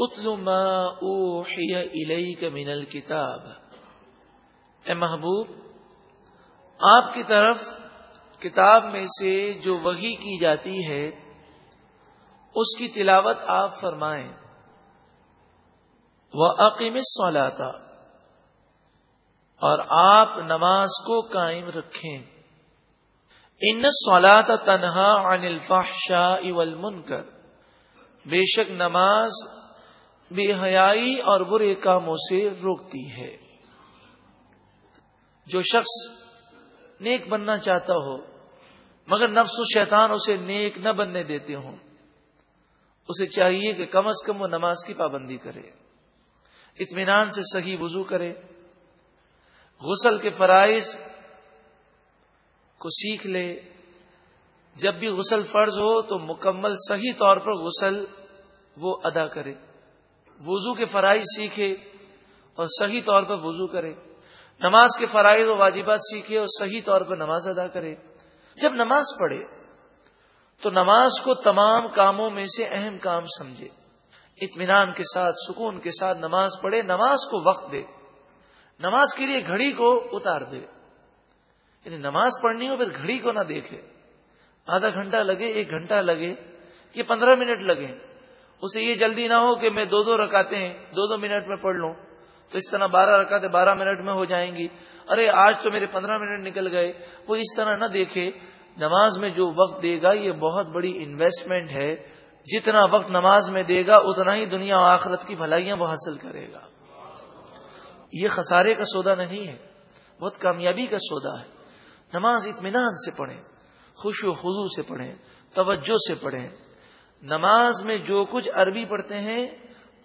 اتل ما اوحی الیک من الکتاب۔ اے محبوب، آپ کی طرف کتاب میں سے جو وہی کی جاتی ہے، اس کی تلاوت آپ فرمائیں۔ وہ عقیم سولاتا اور آپ نماز کو قائم رکھیں۔ ان سولاد تنہا عن الفحشاء والمنکر بے شک نماز بے حیائی اور برے کاموں سے روکتی ہے۔ جو شخص نیک بننا چاہتا ہو، مگر نفس و شیطان اسے نیک نہ بننے دیتے ہوں، اسے چاہیے کہ کم از کم وہ نماز کی پابندی کرے، اطمینان سے صحیح وضو کرے، غسل کے فرائض کو سیکھ لے۔ جب بھی غسل فرض ہو تو مکمل صحیح طور پر غسل وہ ادا کرے۔ وضو کے فرائض سیکھے اور صحیح طور پر وضو کرے۔ نماز کے فرائض و واجبات سیکھے اور صحیح طور پر نماز ادا کرے۔ جب نماز پڑھے تو نماز کو تمام کاموں میں سے اہم کام سمجھے۔ اطمینان کے ساتھ، سکون کے ساتھ نماز پڑھے، نماز کو وقت دے۔ نماز کے لیے گھڑی کو اتار دے۔ یعنی نماز پڑھنی ہو پھر گھڑی کو نہ دیکھے۔ آدھا گھنٹہ لگے، ایک گھنٹہ لگے، یہ پندرہ منٹ لگے۔ اسے یہ جلدی نہ ہو کہ میں دو دو رکاتے ہیں دو دو منٹ میں پڑھ لوں تو اس طرح بارہ رکعتیں بارہ منٹ میں ہو جائیں گی۔ ارے، آج تو میرے پندرہ منٹ نکل گئے۔ وہ اس طرح نہ دیکھے۔ نماز میں جو وقت دے گا، یہ بہت بڑی انویسٹمنٹ ہے۔ جتنا وقت نماز میں دے گا، اتنا ہی دنیا و آخرت کی بھلائیاں وہ حاصل کرے گا۔ یہ خسارے کا سودا نہیں ہے۔ بہت کامیابی کا سودا ہے۔ نماز اطمینان سے پڑھیں خوش و خضو سے پڑھیں، توجہ سے پڑھیں۔ نماز میں جو کچھ عربی پڑھتے ہیں،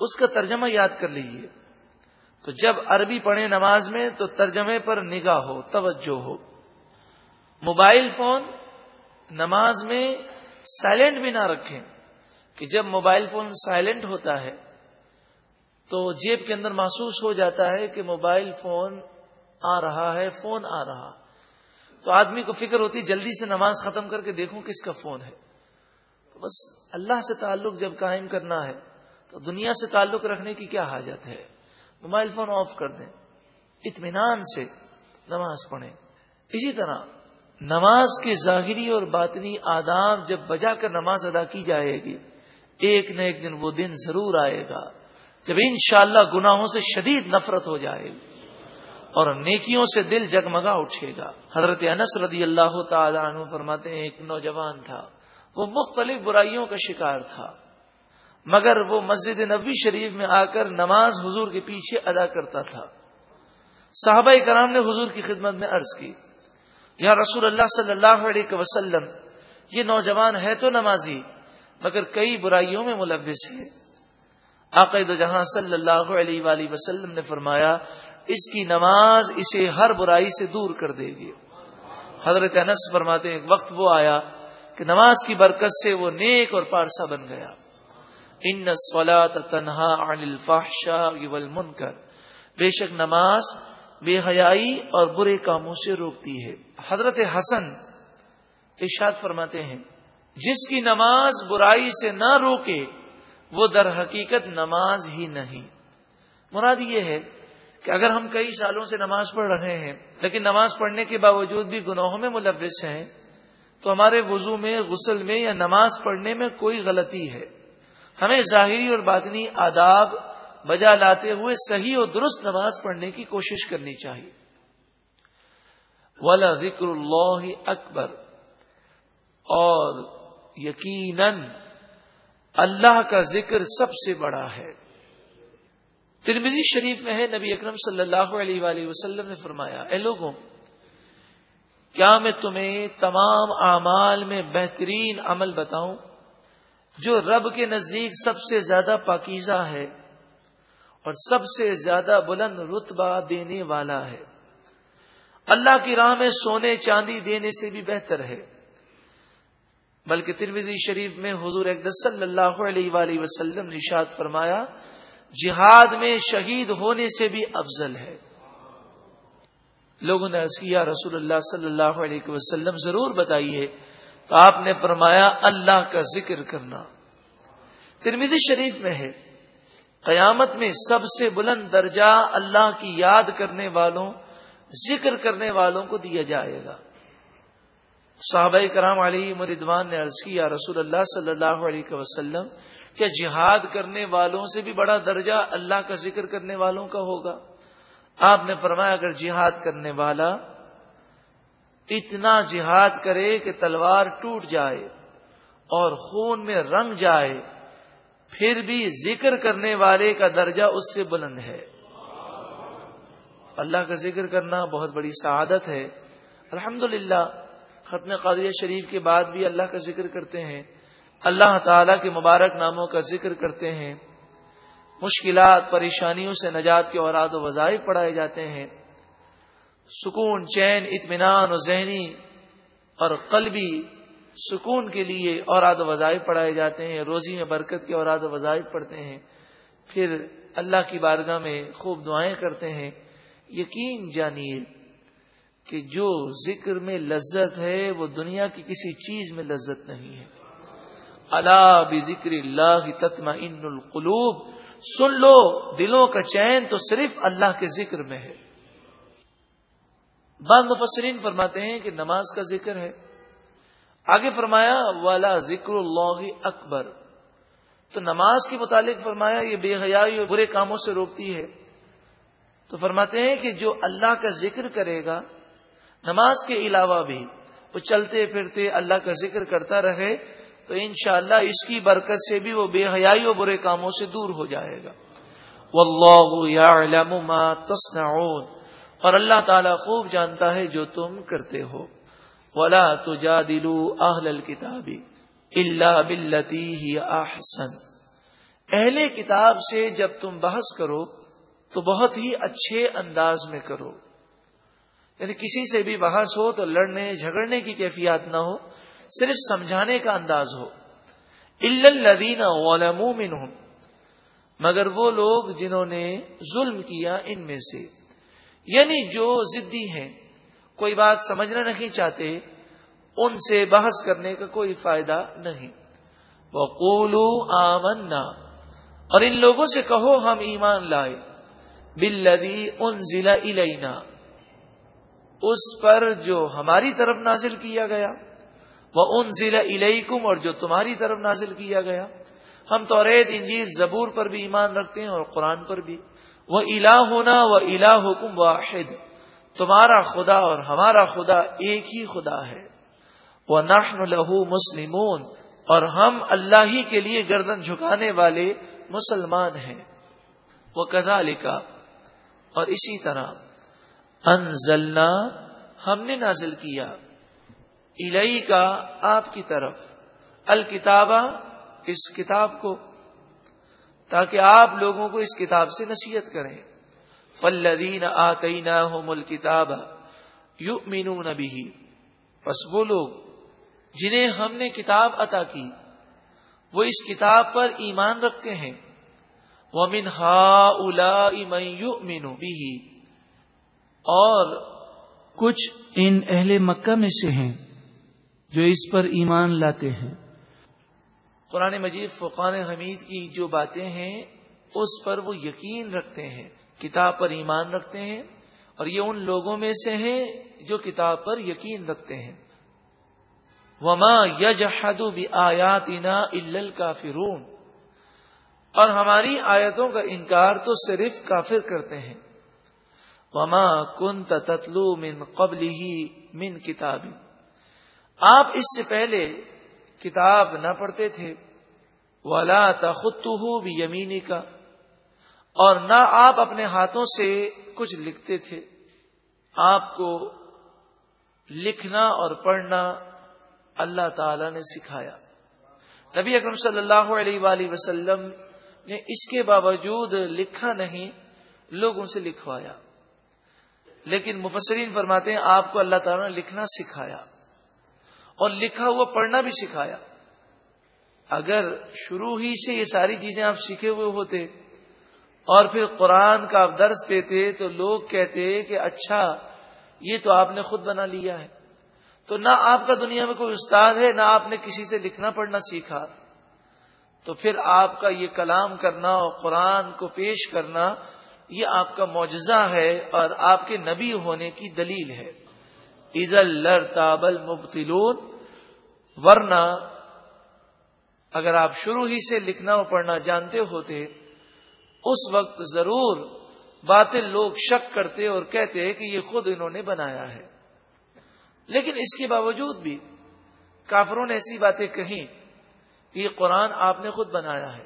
اس کا ترجمہ یاد کر لیجیے۔ تو جب عربی پڑھیں نماز میں، تو ترجمے پر نگاہ ہو، توجہ ہو۔ موبائل فون نماز میں سائلنٹ بھی نہ رکھیں، کہ جب موبائل فون سائلنٹ ہوتا ہے، تو جیب کے اندر محسوس ہو جاتا ہے کہ موبائل فون آ رہا ہے، فون آ رہا۔ تو آدمی کو فکر ہوتی جلدی سے نماز ختم کر کے دیکھوں کس کا فون ہے۔ تو بس اللہ سے تعلق جب قائم کرنا ہے، تو دنیا سے تعلق رکھنے کی کیا حاجت ہے؟ موبائل فون آف کر دیں، اطمینان سے نماز پڑھیں۔ اسی طرح نماز کے ظاہری اور باطنی آداب جب بجا کر نماز ادا کی جائے گی، ایک نہ ایک دن وہ دن ضرور آئے گا۔ جب انشاءاللہ اللہ گناہوں سے شدید نفرت ہو جائے گی اور نیکیوں سے دل جگمگا اٹھے گا۔ حضرت انس رضی اللہ تعالی عنہ فرماتے ہیں، ایک نوجوان تھا وہ مختلف برائیوں کا شکار تھا۔ مگر وہ مسجد نبی شریف میں آ کر نماز حضور کے پیچھے ادا کرتا تھا۔ صحابہ کرام نے حضور کی خدمت میں عرض کی، یا رسول اللہ صلی اللہ علیہ وسلم، یہ نوجوان ہے تو نمازی، مگر کئی برائیوں میں ملوث ہے۔ عقید جہاں صلی اللہ علیہ وآلہ وسلم نے فرمایا، اس کی نماز اسے ہر برائی سے دور کر دے گی۔ حضرت انس فرماتے ہیں، وقت وہ آیا کہ نماز کی برکت سے وہ نیک اور پارسا بن گیا۔ ان سولاد تنہا عن الفحشاء والمنکر۔ بے شک نماز بے حیائی اور برے کاموں سے روکتی ہے۔ حضرت حسن ارشاد فرماتے ہیں، جس کی نماز برائی سے نہ روکے، وہ در حقیقت نماز ہی نہیں۔ مراد یہ ہے کہ اگر ہم کئی سالوں سے نماز پڑھ رہے ہیں، لیکن نماز پڑھنے کے باوجود بھی گناہوں میں ملوث ہیں تو ہمارے وضو میں، غسل میں یا نماز پڑھنے میں کوئی غلطی ہے۔ ہمیں ظاہری اور باطنی آداب بجا لاتے ہوئے صحیح اور درست نماز پڑھنے کی کوشش کرنی چاہیے۔ ولا ذکر اللہ اکبر اور یقیناً اللہ کا ذکر سب سے بڑا ہے۔ ترمیزی شریف میں ہے، نبی اکرم صلی اللہ علیہ وآلہ وسلم نے فرمایا، اے لوگوں کیا میں تمہیں تمام اعمال میں بہترین عمل بتاؤں؟ جو رب کے نزدیک سب سے زیادہ پاکیزہ ہے اور سب سے زیادہ بلند رتبہ دینے والا ہے۔ اللہ کی راہ میں سونے چاندی دینے سے بھی بہتر ہے۔ بلکہ ترویزی شریف میں حضور صلی اللہ علیہ وآلہ وسلم نشاد فرمایا، جہاد میں شہید ہونے سے بھی افضل ہے۔ لوگوں نے کیا، رسول اللہ صلی اللہ علیہ وسلم ضرور بتائیے۔ تو آپ نے فرمایا، اللہ کا ذکر کرنا۔ ترمیزی شریف میں ہے، قیامت میں سب سے بلند درجہ اللہ کی یاد کرنے والوں، ذکر کرنے والوں کو دیا جائے گا۔ صحابہ کرام علی مردوان نے عرض کیا، رسول اللہ صلی اللہ علیہ وسلم، کیا جہاد کرنے والوں سے بھی بڑا درجہ اللہ کا ذکر کرنے والوں کا ہوگا؟ آپ نے فرمایا اگر جہاد کرنے والا اتنا جہاد کرے کہ تلوار ٹوٹ جائے اور خون میں رنگ جائے، پھر بھی ذکر کرنے والے کا درجہ اس سے بلند ہے۔ اللہ کا ذکر کرنا بہت بڑی سعادت ہے۔ الحمد ختم قادریہ شریف کے بعد بھی اللہ کا ذکر کرتے ہیں۔ اللہ تعالی کے مبارک ناموں کا ذکر کرتے ہیں۔ مشکلات، پریشانیوں سے نجات کے اوراد و وظائف پڑھائے جاتے ہیں۔ سکون، چین، اطمینان و ذہنی اور قلبی سکون کے لیے اوراد و وظائف پڑھائے جاتے ہیں۔ روزی میں برکت کے اوراد و وظائف پڑھتے ہیں۔ پھر اللہ کی بارگاہ میں خوب دعائیں کرتے ہیں۔ یقین جانیے کہ جو ذکر میں لذت ہے، وہ دنیا کی کسی چیز میں لذت نہیں ہے۔ اللہ ذکر اللہ تتما ان القلوب۔ سن لو، دلوں کا چین تو صرف اللہ کے ذکر میں ہے۔ بعض مفسرین فرماتے ہیں کہ نماز کا ذکر ہے۔ آگے فرمایا والا ذکر اللہ اکبر تو نماز کے متعلق فرمایا، یہ بے حیائی اور برے کاموں سے روکتی ہے۔ تو فرماتے ہیں کہ جو اللہ کا ذکر کرے گا، نماز کے علاوہ بھی وہ چلتے پھرتے اللہ کا ذکر کرتا رہے۔ تو انشاءاللہ اس کی برکت سے بھی وہ بے حیائی اور برے کاموں سے دور ہو جائے گا۔ واللہ یعلم ما تصنعون۔ اور اللہ تعالیٰ خوب جانتا ہے جو تم کرتے ہو۔ ولا تجادلوا اہل الكتاب الا بالتي هي احسن۔ اہل کتاب سے جب تم بحث کرو تو بہت ہی اچھے انداز میں کرو۔ یعنی کسی سے بھی بحث ہو تو لڑنے جھگڑنے کی کیفیات نہ ہو۔ صرف سمجھانے کا انداز ہو۔ الدین منہم۔ مگر وہ لوگ جنہوں نے ظلم کیا ان میں سے۔ یعنی جو ضدی ہیں، کوئی بات سمجھنا نہیں چاہتے، ان سے بحث کرنے کا کوئی فائدہ نہیں۔ وہ آمنا۔ اور ان لوگوں سے کہو، ہم ایمان لائے۔ بلدی ان ضلع اس پر جو ہماری طرف نازل کیا گیا۔ وہ ان ضلع علیکم اور جو تمہاری طرف نازل کیا گیا۔ ہم تو ریت، انجیل، زبور پر بھی ایمان رکھتے ہیں اور قرآن پر بھی۔ وہ الہ ہونا وہ الہ حکم واحد۔ تمہارا خدا اور ہمارا خدا ایک ہی خدا ہے۔ وہ نحن لہو مسلمون۔ اور ہم اللہ ہی کے لیے گردن جھکانے والے مسلمان ہیں۔ وہ کدا لکھا اور اسی طرح انزلنا، ہم نے نازل کیا۔ الہی کا آپ کی طرف، الکتابہ اس کتاب کو، تاکہ آپ لوگوں کو اس کتاب سے نصیحت کریں۔ فلدین آتئینہ مل کتاب یو مینو نبی بس وہ لوگ جنہیں ہم نے کتاب عطا کی، وہ اس کتاب پر ایمان رکھتے ہیں۔ وہ من ہا الا مینو بھی اور کچھ ان اہل مکہ میں سے ہیں۔ جو اس پر ایمان لاتے ہیں۔ قرآن مجید فقان حمید کی جو باتیں ہیں، اس پر وہ یقین رکھتے ہیں، کتاب پر ایمان رکھتے ہیں، اور یہ ان لوگوں میں سے ہیں جو کتاب پر یقین رکھتے ہیں۔ وما یجحد بآیاتنا الا الکافرون اور ہماری آیتوں کا انکار تو صرف کافر کرتے ہیں۔ وما کنت تتلو من قبل ہی من کتابی آپ اس سے پہلے کتاب نہ پڑھتے تھے۔ ولا تخت بھی یمینی کا اور نہ آپ اپنے ہاتھوں سے کچھ لکھتے تھے۔ آپ کو لکھنا اور پڑھنا اللہ تعالی نے سکھایا۔ نبی اکرم صلی اللہ علیہ وآلہ وسلم نے اس کے باوجود لکھا نہیں لوگوں سے لکھوایا۔ لیکن مفسرین فرماتے ہیں، آپ کو اللہ تعالیٰ نے لکھنا سکھایا۔ اور لکھا ہوا پڑھنا بھی سکھایا۔ اگر شروع ہی سے یہ ساری چیزیں آپ سیکھے ہوئے ہوتے اور پھر قرآن کا آپ درس دیتے تو لوگ کہتے کہ اچھا یہ تو آپ نے خود بنا لیا ہے۔ تو نہ آپ کا دنیا میں کوئی استاد ہے، نہ آپ نے کسی سے لکھنا پڑھنا سیکھا۔ تو پھر آپ کا یہ کلام کرنا اور قرآن کو پیش کرنا، یہ آپ کا معجزہ ہے اور آپ کے نبی ہونے کی دلیل ہے۔ عز تابل مبتلون، ورنہ اگر آپ شروع ہی سے لکھنا اور پڑھنا جانتے ہوتے، اس وقت ضرور باطل لوگ شک کرتے اور کہتے کہ یہ خود انہوں نے بنایا ہے۔ لیکن اس کے باوجود بھی کافروں نے ایسی باتیں کہیں کہ یہ قرآن آپ نے خود بنایا ہے۔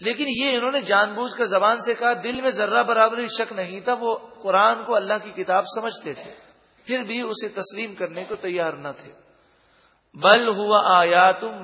لیکن یہ انہوں نے جان بوجھ کر زبان سے کہا، دل میں ذرہ برابر شک نہیں تھا، وہ قرآن کو اللہ کی کتاب سمجھتے تھے۔ پھر بھی اسے تسلیم کرنے کو تیار نہ تھے۔ بل ہوا آیا تم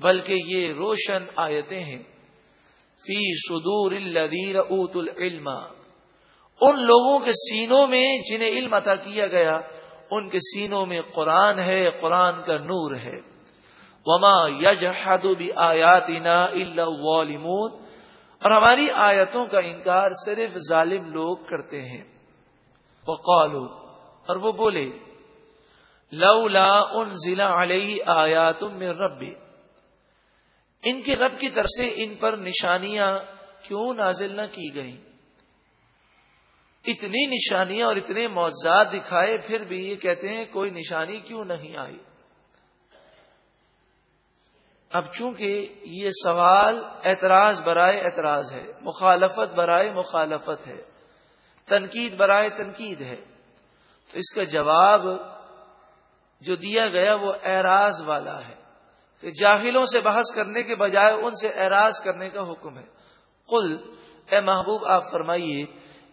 بلکہ یہ روشن آیتیں ہیں۔ فی صدور الذین اوت العلم، ان لوگوں کے سینوں میں جنہیں علم عطا کیا گیا، ان کے سینوں میں قرآن ہے، قرآن کا نور ہے۔ وما یجحد بآیاتنا الا الظالمون، اور ہماری آیتوں کا انکار صرف ظالم لوگ کرتے ہیں۔ وقالوا اور وہ بولے، لولا انزل علیہ آیات من ربی، ان کے رب کی طرف سے ان پر نشانیاں کیوں نازل نہ کی گئیں؟ اتنی نشانیاں اور اتنے معذات دکھائے، پھر بھی یہ کہتے ہیں کوئی نشانی کیوں نہیں آئی؟ اب چونکہ یہ سوال اعتراض برائے اعتراض ہے، مخالفت برائے مخالفت ہے۔ تنقید، برائے تنقید ہے۔ تو اس کا جواب جو دیا گیا وہ اعراض والا ہے کہ جاہلوں سے بحث کرنے کے بجائے ان سے اعراض کرنے کا حکم ہے۔ قل، اے محبوب، آپ فرمائیے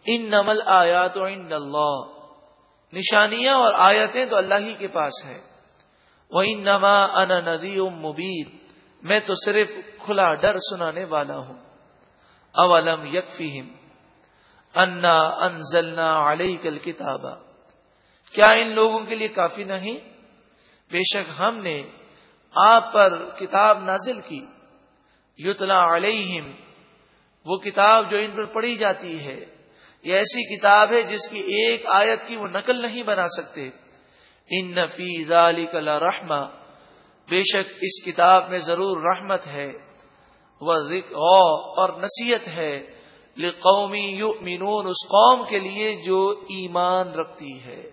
ان نمل آیات ان اللہ۔ نشانیاں اور آیتیں تو اللہ ہی کے پاس ہے وہ ان نما ان ندی مبیر میں تو صرف کھلا ڈر سنانے والا ہوں۔ اولم یک انا انزلنا علیہ کل کتابہ کیا ان لوگوں کے لیے کافی نہیں؟ بے شک ہم نے آپ پر کتاب نازل کی۔ یتلا علیہم، وہ کتاب جو ان پر پڑھی جاتی ہے۔ یہ ایسی کتاب ہے جس کی ایک آیت کی وہ نقل نہیں بنا سکتے۔ ان نفیز علی کلا رحما بے شک اس کتاب میں ضرور رحمت ہے۔ وہ اور نصیحت ہے۔ قومی یؤمنون، اس قوم کے لیے جو ایمان رکھتی ہے۔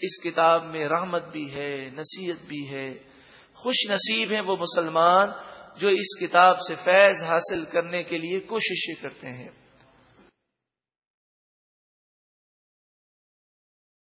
اس کتاب میں رحمت بھی ہے، نصیحت بھی ہے۔ خوش نصیب ہیں وہ مسلمان جو اس کتاب سے فیض حاصل کرنے کے لیے کوششیں کرتے ہیں۔